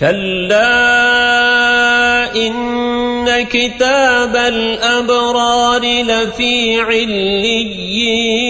كلا إن كتاب الأبرار لفي عليين